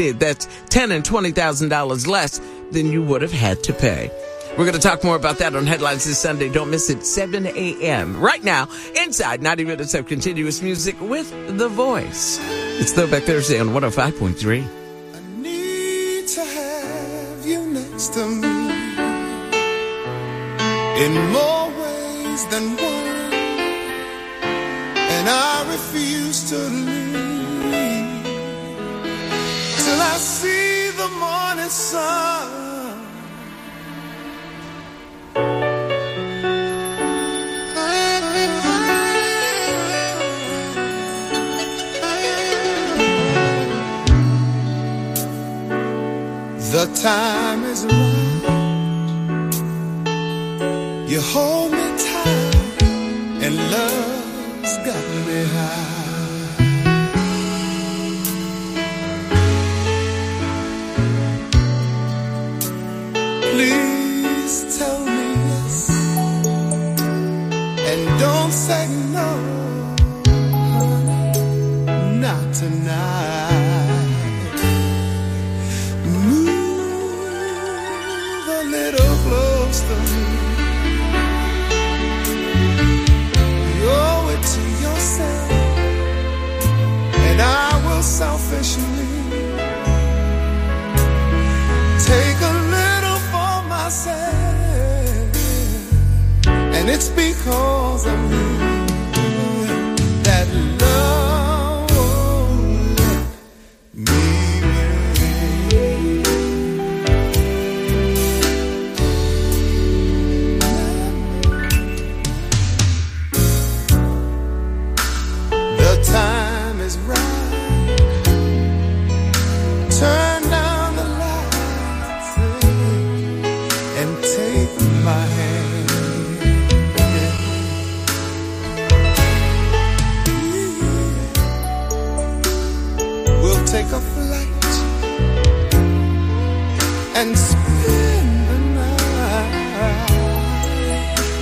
did. That's ten and twenty thousand dollars less than you would have had to pay. We're going to talk more about that on Headlines this Sunday. Don't miss it, 7 a.m. Right now, inside 90 minutes of continuous music with The Voice. It's Throwback Thursday on 105.3. I need to have you next to me in more ways than one, and I refuse to. see the morning sun.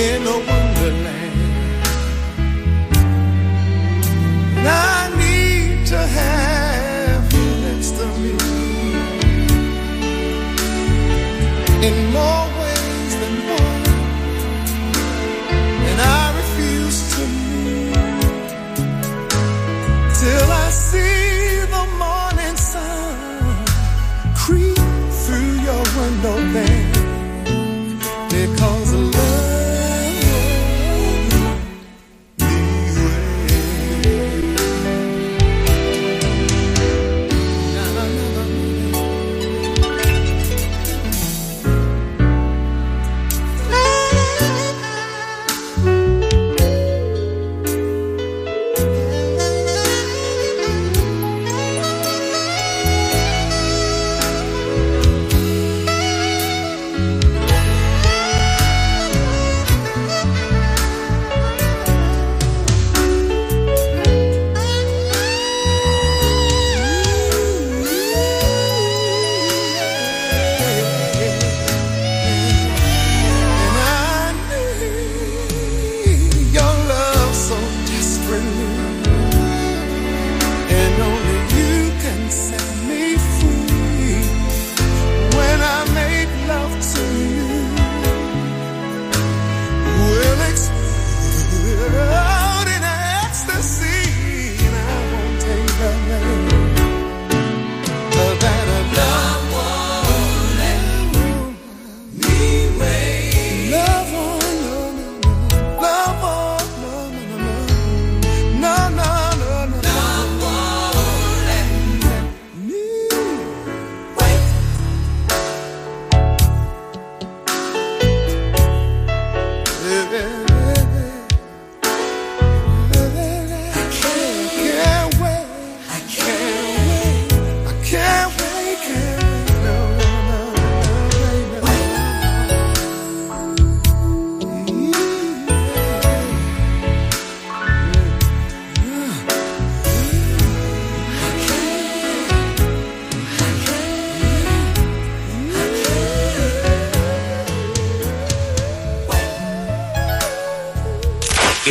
in a wonderland. And I need to have you next to me. In more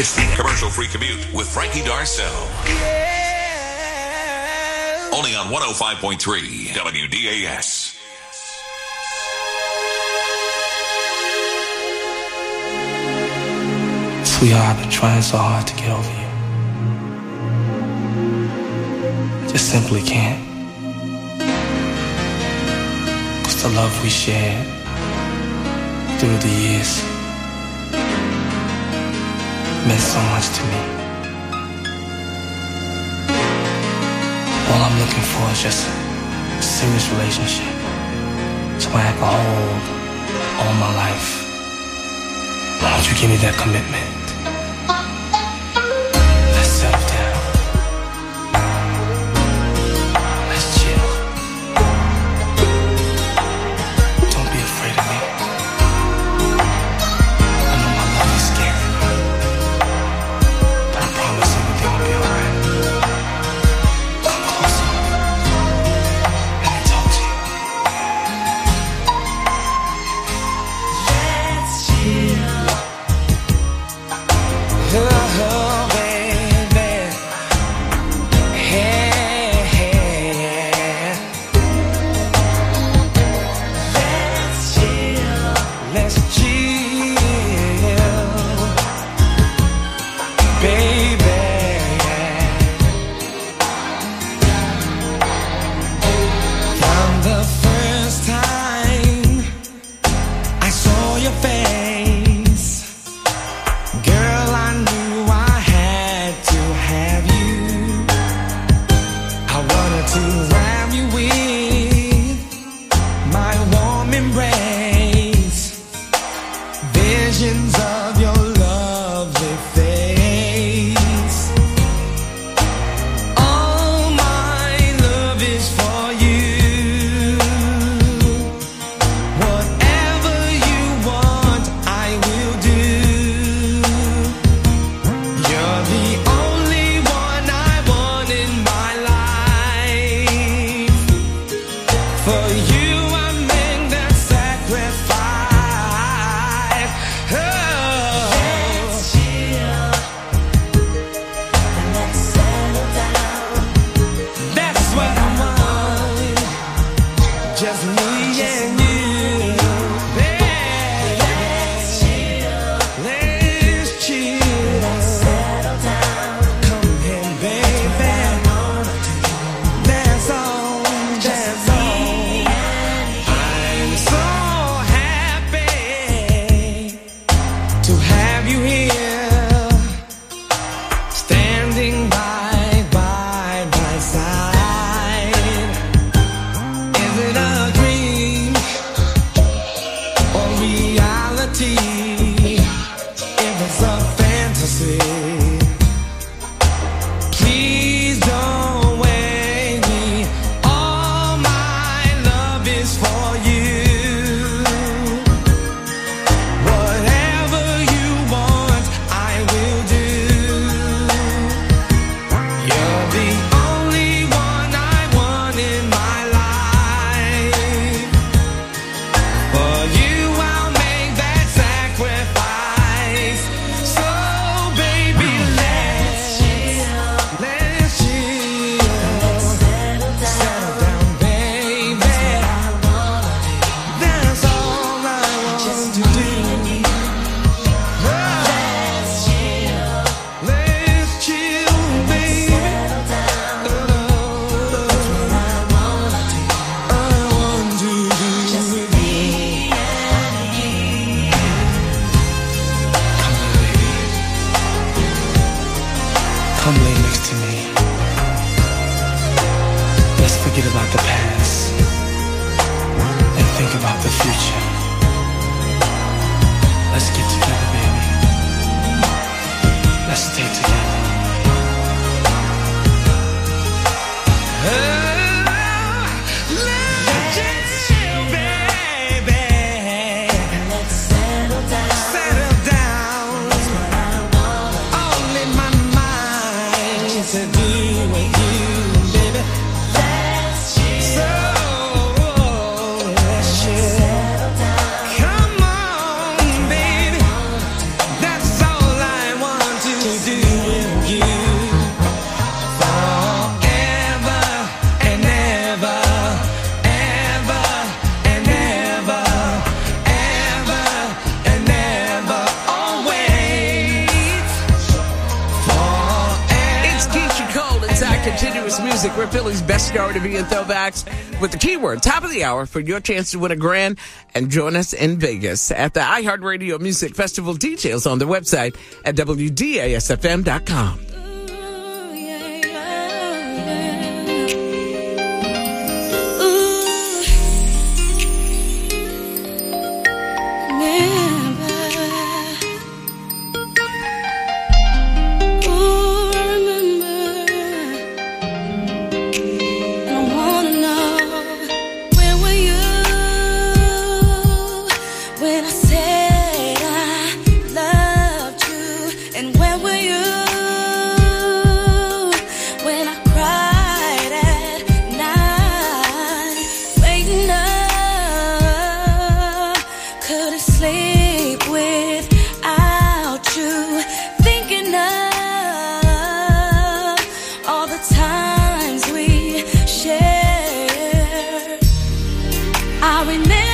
It's the commercial free commute with Frankie Darcell. Yeah. Only on 105.3 WDAS. Sweetheart, I've been trying so hard to get over you. I just simply can't. Cause the love we shared through the years meant so much to me. All I'm looking for is just a serious relationship. Someone I can hold all my life. Why don't you give me that commitment? your just me. We're Philly's best hour to be in throwbacks with the keyword top of the hour for your chance to win a grand and join us in Vegas at the iHeartRadio Music Festival. Details on the website at WDASFM.com. I remember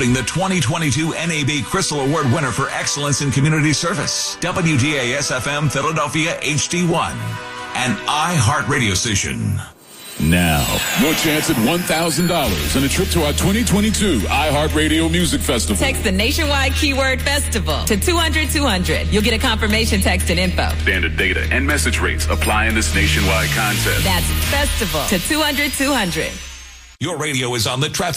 including the 2022 NAB Crystal Award winner for excellence in community service, WDAS FM Philadelphia HD1, and iHeartRadio station. Now, your chance at $1,000 and a trip to our 2022 iHeartRadio Music Festival. Text the nationwide keyword festival to 200 200. You'll get a confirmation text and info. Standard data and message rates apply in this nationwide contest. That's festival to 200 200. Your radio is on the traffic.